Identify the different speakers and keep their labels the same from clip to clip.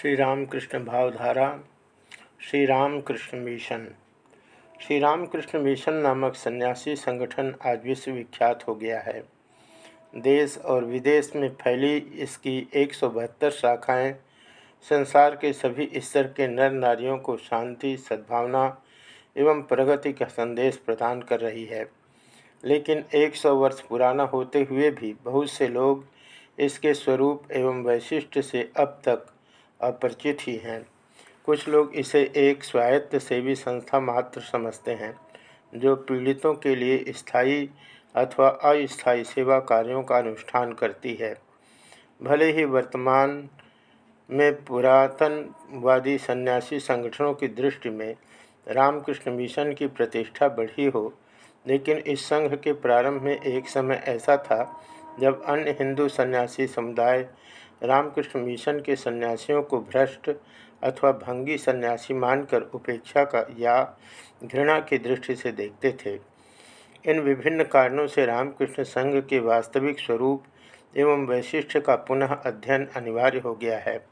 Speaker 1: श्री रामकृष्ण भावधारा Shri Ramakrishna mission. Shri Ramakrishna mission नामक सन्यासी संगठन आज विश्वविख्यात हो गया है। देश और विदेश में फैली इसकी एक शाखाएँ, संसार के सभी स्तर के नर नारियों को शांति, सद्भावना एवं प्रगति का संदेश प्रदान कर रही है। लेकिन 100 वर्ष पुराना होते हुए भी बहुत से लोग इसके स्वरूप एवं वैशिष्ट से अब तक अपरिचित ही हैं। कुछ लोग इसे एक स्वायत्त सेवी संस्था मात्र समझते हैं, जो पीड़ितों के लिए स्थायी अथवा अस्थायी सेवा कार्यों का अनुष्ठान करती है। भले ही वर्तमान में पुरातनवादी सन्यासी संगठनों की दृष्टि में रामकृष्ण मिशन की प्रतिष्ठा बढ़ी हो, लेकिन इस संघ के प्रारंभ में एक समय ऐसा था जब अन्य हिंदू सन्यासी समुदाय रामकृष्ण मिशन के सन्यासियों को भ्रष्ट अथवा भंगी सन्यासी मानकर उपेक्षा का या घृणा की दृष्टि से देखते थे। इन विभिन्न कारणों से रामकृष्ण संघ के वास्तविक स्वरूप एवं वैशिष्ट्य का पुनः अध्ययन अनिवार्य हो गया है।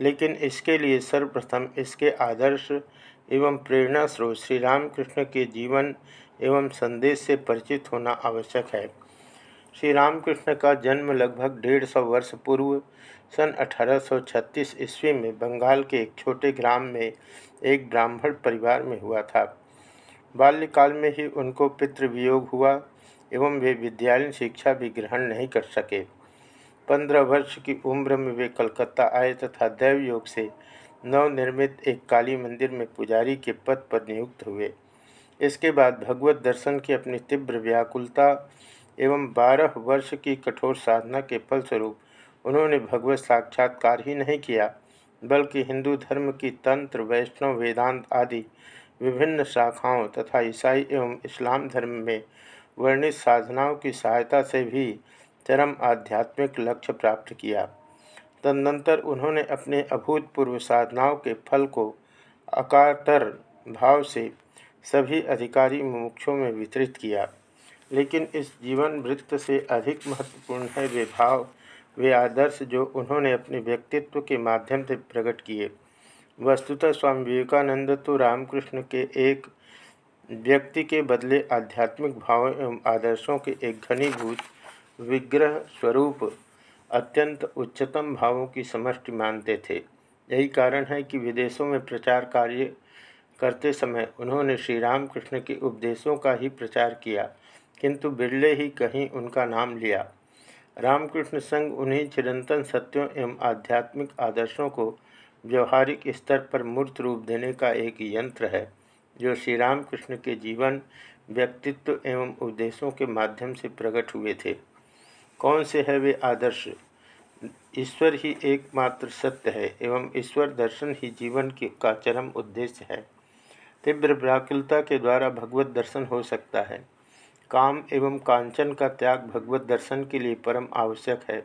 Speaker 1: लेकिन इसके लिए सर्वप्रथम इसके आदर्श एवं प्रेरणा स्रोत श्री रामकृष्ण के जीवन एवं संदेश से परिचित होना आवश्यक है। श्री रामकृष्ण का जन्म लगभग डेढ़ सौ वर्ष पूर्व सन 1836 ईस्वी में बंगाल के एक छोटे ग्राम में एक ब्राह्मण परिवार में हुआ था। बाल्यकाल में ही उनको पितृवियोग हुआ एवं वे विद्यालय शिक्षा भी ग्रहण नहीं कर सके। पंद्रह वर्ष की उम्र में वे कलकत्ता आए तथा दैव योग से नवनिर्मित एक काली मंदिर में पुजारी के पद पर नियुक्त हुए। इसके बाद भगवत दर्शन की अपनी तीव्र व्याकुलता एवं बारह वर्ष की कठोर साधना के फलस्वरूप उन्होंने भगवत साक्षात्कार ही नहीं किया, बल्कि हिंदू धर्म की तंत्र, वैष्णव, वेदांत आदि विभिन्न शाखाओं तथा ईसाई एवं इस्लाम धर्म में वर्णित साधनाओं की सहायता से भी चरम आध्यात्मिक लक्ष्य प्राप्त किया। तदनंतर उन्होंने अपने अभूतपूर्व साधनाओं के फल को अकातर भाव से सभी अधिकारी मुमुक्षों में वितरित किया। लेकिन इस जीवन वृत्त से अधिक महत्वपूर्ण है वे भाव, वे आदर्श जो उन्होंने अपने व्यक्तित्व के माध्यम से प्रकट किए। वस्तुतः स्वामी विवेकानंद तो रामकृष्ण के एक व्यक्ति के बदले आध्यात्मिक भावों एवं आदर्शों के एक घनीभूत विग्रह स्वरूप अत्यंत उच्चतम भावों की समष्टि मानते थे। यही कारण है कि विदेशों में प्रचार कार्य करते समय उन्होंने श्री रामकृष्ण के उपदेशों का ही प्रचार किया। किंतु बिरले ही कहीं उनका नाम लिया। रामकृष्ण संघ उन्हीं चिरंतन सत्यों एवं आध्यात्मिक आदर्शों को व्यवहारिक स्तर पर मूर्त रूप देने का एक यंत्र है, जो श्री रामकृष्ण के जीवन, व्यक्तित्व एवं उपदेशों के माध्यम से प्रकट हुए थे। कौन से है वे आदर्श? ईश्वर ही एकमात्र सत्य है एवं ईश्वर दर्शन ही जीवन के का चरम उद्देश्य है। तीव्र व्याकुलता के द्वारा भगवत दर्शन हो सकता है। काम एवं कांचन का त्याग भगवत दर्शन के लिए परम आवश्यक है।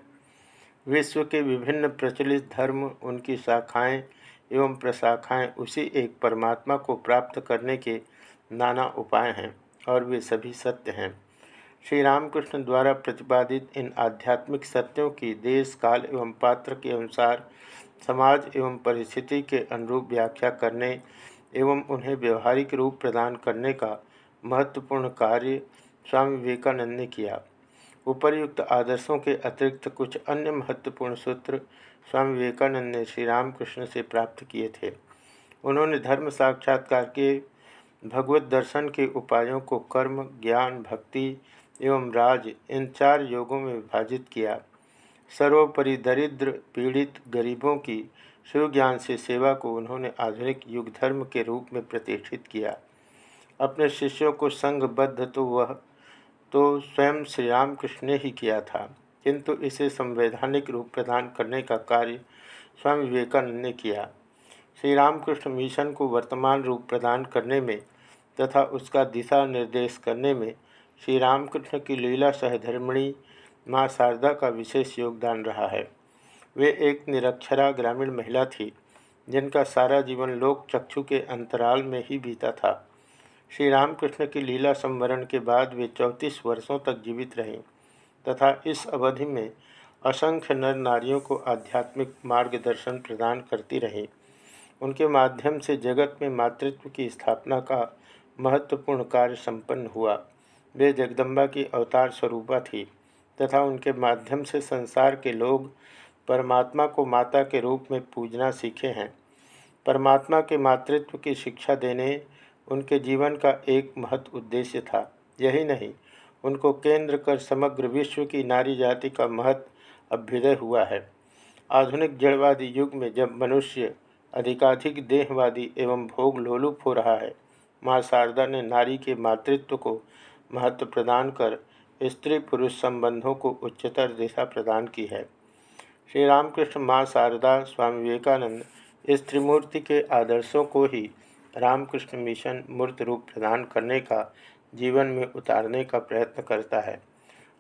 Speaker 1: विश्व के विभिन्न प्रचलित धर्म, उनकी शाखाएँ एवं प्रशाखाएँ उसी एक परमात्मा को प्राप्त करने के नाना उपाय हैं और वे सभी सत्य हैं। श्री रामकृष्ण द्वारा प्रतिपादित इन आध्यात्मिक सत्यों की देश, काल एवं पात्र के अनुसार समाज एवं परिस्थिति के अनुरूप व्याख्या करने एवं उन्हें व्यवहारिक रूप प्रदान करने का महत्वपूर्ण कार्य स्वामी विवेकानंद ने किया। उपर्युक्त आदर्शों के अतिरिक्त कुछ अन्य महत्वपूर्ण सूत्र स्वामी विवेकानंद ने श्री रामकृष्ण से प्राप्त किए थे। उन्होंने धर्म साक्षात्कार के भगवत दर्शन के उपायों को कर्म, ज्ञान, भक्ति एवं राज इन चार योगों में विभाजित किया। सर्वोपरि दरिद्र, पीड़ित, गरीबों की शिवज्ञान से सेवा को उन्होंने आधुनिक युग धर्म के रूप में प्रतिष्ठित किया। अपने शिष्यों को संघबद्ध तो वह तो स्वयं श्री रामकृष्ण ने ही किया था, किंतु इसे संवैधानिक रूप प्रदान करने का कार्य स्वामी विवेकानंद ने किया। श्री रामकृष्ण मिशन को वर्तमान रूप प्रदान करने में तथा उसका दिशा निर्देश करने में श्री रामकृष्ण की लीला सहधर्मिणी माँ शारदा का विशेष योगदान रहा है। वे एक निरक्षरा ग्रामीण महिला थी, जिनका सारा जीवन लोक चक्षु के अंतराल में ही बीता था। श्री रामकृष्ण की लीला संवरण के बाद वे चौंतीस वर्षों तक जीवित रहीं तथा इस अवधि में असंख्य नर नारियों को आध्यात्मिक मार्गदर्शन प्रदान करती रही। उनके माध्यम से जगत में मातृत्व की स्थापना का महत्वपूर्ण कार्य संपन्न हुआ। वे जगदम्बा की अवतार स्वरूपा थी तथा उनके माध्यम से संसार के लोग परमात्मा को माता के रूप में पूजना सीखे हैं। परमात्मा के मातृत्व की शिक्षा देने उनके जीवन का एक महत्व उद्देश्य था। यही नहीं, उनको केंद्र कर समग्र विश्व की नारी जाति का महत्व अभ्युदय हुआ है। आधुनिक जड़वादी युग में जब मनुष्य अधिकाधिक देहवादी एवं भोग लोलुप हो रहा है, माँ शारदा ने नारी के मातृत्व को महत्व प्रदान कर स्त्री पुरुष संबंधों को उच्चतर दिशा प्रदान की है। श्री रामकृष्ण माँ शारदा, स्वामी विवेकानंद इस त्रिमूर्ति के आदर्शों को ही रामकृष्ण मिशन मूर्त रूप प्रदान करने का, जीवन में उतारने का प्रयत्न करता है।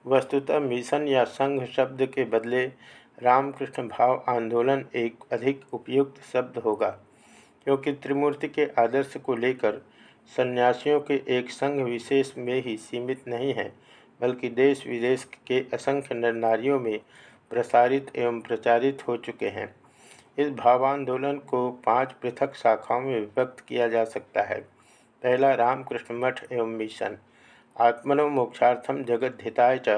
Speaker 1: वस्तुतः मिशन या संघ शब्द के बदले रामकृष्ण भाव आंदोलन एक अधिक उपयुक्त शब्द होगा, क्योंकि त्रिमूर्ति के आदर्श को लेकर सन्यासियों के एक संघ विशेष में ही सीमित नहीं है, बल्कि देश विदेश के असंख्य नर नारियों में प्रसारित एवं प्रचारित हो चुके हैं। इस भावांदोलन को पाँच पृथक शाखाओं में विभक्त किया जा सकता है। पहला, रामकृष्ण मठ एवं मिशन। आत्मनो मोक्षार्थम जगत हिताय च।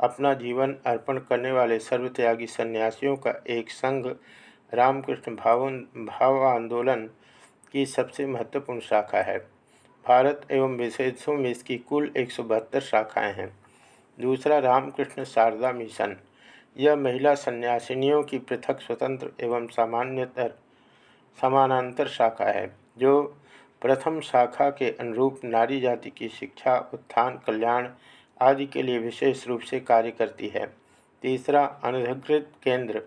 Speaker 1: अपना जीवन अर्पण करने वाले सर्वत्यागी सन्यासियों का एक संघ, रामकृष्ण भाव भाव आंदोलन की सबसे महत्वपूर्ण शाखा है। भारत एवं विशेषों में इसकी कुल एक सौ बहत्तर शाखाएँ हैं। दूसरा, रामकृष्ण शारदा मिशन। यह महिला सन्यासिनियों की पृथक स्वतंत्र एवं सामान्यतर समानांतर शाखा है, जो प्रथम शाखा के अनुरूप नारी जाति की शिक्षा, उत्थान, कल्याण आदि के लिए विशेष रूप से कार्य करती है। तीसरा, अनधिकृत केंद्र।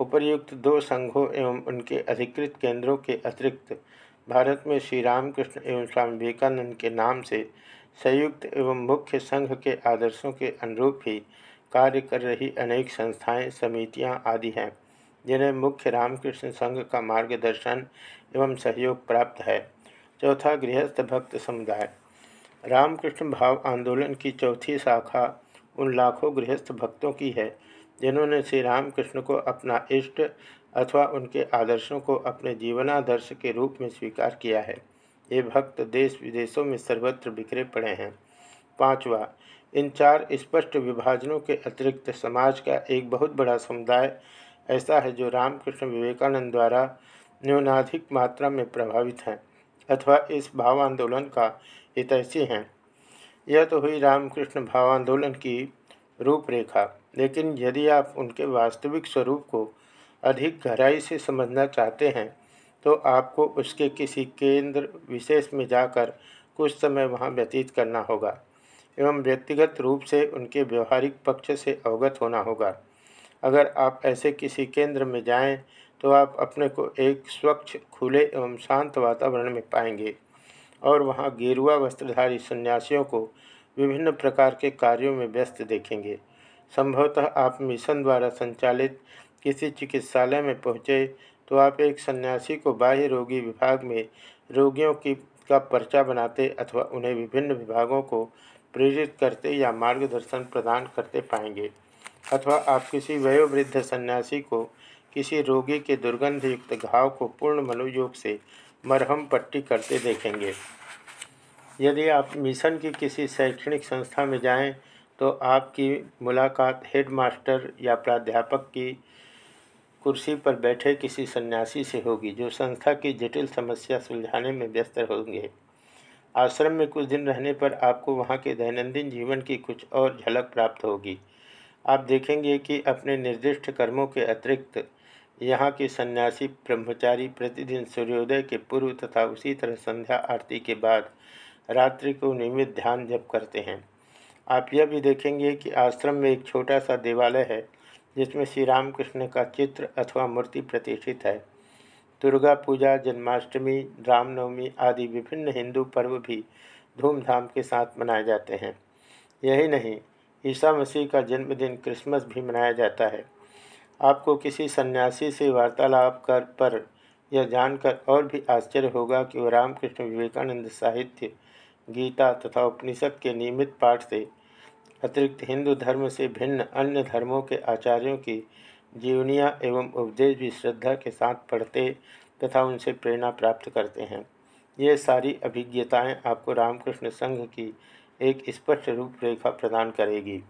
Speaker 1: उपर्युक्त दो संघों एवं उनके अधिकृत केंद्रों के अतिरिक्त भारत में श्री रामकृष्ण एवं स्वामी विवेकानंद के नाम से संयुक्त एवं मुख्य संघ के आदर्शों के अनुरूप ही कार्य कर रही अनेक संस्थाएँ, समितियाँ आदि हैं, जिन्हें मुख्य रामकृष्ण संघ का मार्गदर्शन एवं सहयोग प्राप्त है। चौथा गृहस्थ भक्त समुदाय। रामकृष्ण भाव आंदोलन की चौथी शाखा उन लाखों गृहस्थ भक्तों की है, जिन्होंने श्री रामकृष्ण को अपना इष्ट अथवा उनके आदर्शों को अपने जीवनादर्श के रूप में स्वीकार किया है। ये भक्त देश विदेशों में सर्वत्र बिखरे पड़े हैं। पांचवा इन चार स्पष्ट विभाजनों के अतिरिक्त समाज का एक बहुत बड़ा समुदाय ऐसा है जो रामकृष्ण विवेकानंद द्वारा न्यूनाधिक मात्रा में प्रभावित हैं अथवा इस भाव आंदोलन का हितैषी हैं। यह तो हुई रामकृष्ण भाव आंदोलन की रूपरेखा, लेकिन यदि आप उनके वास्तविक स्वरूप को अधिक गहराई से समझना चाहते हैं तो आपको उसके किसी केंद्र विशेष में जाकर कुछ समय वहाँ व्यतीत करना होगा। एवं व्यक्तिगत रूप से उनके व्यवहारिक पक्ष से अवगत होना होगा। अगर आप ऐसे किसी केंद्र में जाएँ तो आप अपने को एक स्वच्छ, खुले एवं शांत वातावरण में पाएँगे। और वहाँ गेरुआ वस्त्रधारी सन्यासियों को विभिन्न प्रकार के कार्यों में व्यस्त देखेंगे। संभवतः आप मिशन द्वारा संचालित किसी चिकित्सालय में पहुँचे तो आप एक सन्यासी को बाह्य रोगी विभाग में रोगियों की, का पर्चा बनाते अथवा उन्हें विभिन्न विभागों को प्रेरित करते या मार्गदर्शन प्रदान करते पाएँगे, अथवा आप किसी वयोवृद्ध सन्यासी को किसी रोगी के दुर्गंधयुक्त घाव को पूर्ण मनोयोग से मरहम पट्टी करते देखेंगे। यदि आप मिशन की किसी शैक्षणिक संस्था में जाएँ तो आपकी मुलाकात हेडमास्टर या प्राध्यापक की कुर्सी पर बैठे किसी सन्यासी से होगी, जो संस्था की जटिल समस्या सुलझाने में व्यस्त होंगे। आश्रम में कुछ दिन रहने पर आपको वहाँ के दैनंदिन जीवन की कुछ और झलक प्राप्त होगी। आप देखेंगे कि अपने निर्दिष्ट कर्मों के अतिरिक्त यहाँ के सन्यासी, ब्रह्मचारी प्रतिदिन सूर्योदय के पूर्व तथा उसी तरह संध्या आरती के बाद रात्रि को नियमित ध्यान जप करते हैं। आप यह भी देखेंगे कि आश्रम में एक छोटा सा देवालय है, जिसमें श्री रामकृष्ण का चित्र अथवा मूर्ति प्रतिष्ठित है। दुर्गा पूजा, जन्माष्टमी, रामनवमी आदि विभिन्न हिंदू पर्व भी धूमधाम के साथ मनाए जाते हैं। यही नहीं, ईसा मसीह का जन्मदिन क्रिसमस भी मनाया जाता है। आपको किसी सन्यासी से वार्तालाप कर, पर यह जानकर और भी आश्चर्य होगा कि वह रामकृष्ण विवेकानंद साहित्य, गीता तथा उपनिषद के नियमित पाठ से अतिरिक्त हिंदू धर्म से भिन्न अन्य धर्मों के आचार्यों की जीवनियाँ एवं उपदेश भी श्रद्धा के साथ पढ़ते तथा उनसे प्रेरणा प्राप्त करते हैं। ये सारी अभिज्ञताएँ आपको रामकृष्ण संघ की एक स्पष्ट रूपरेखा प्रदान करेगी।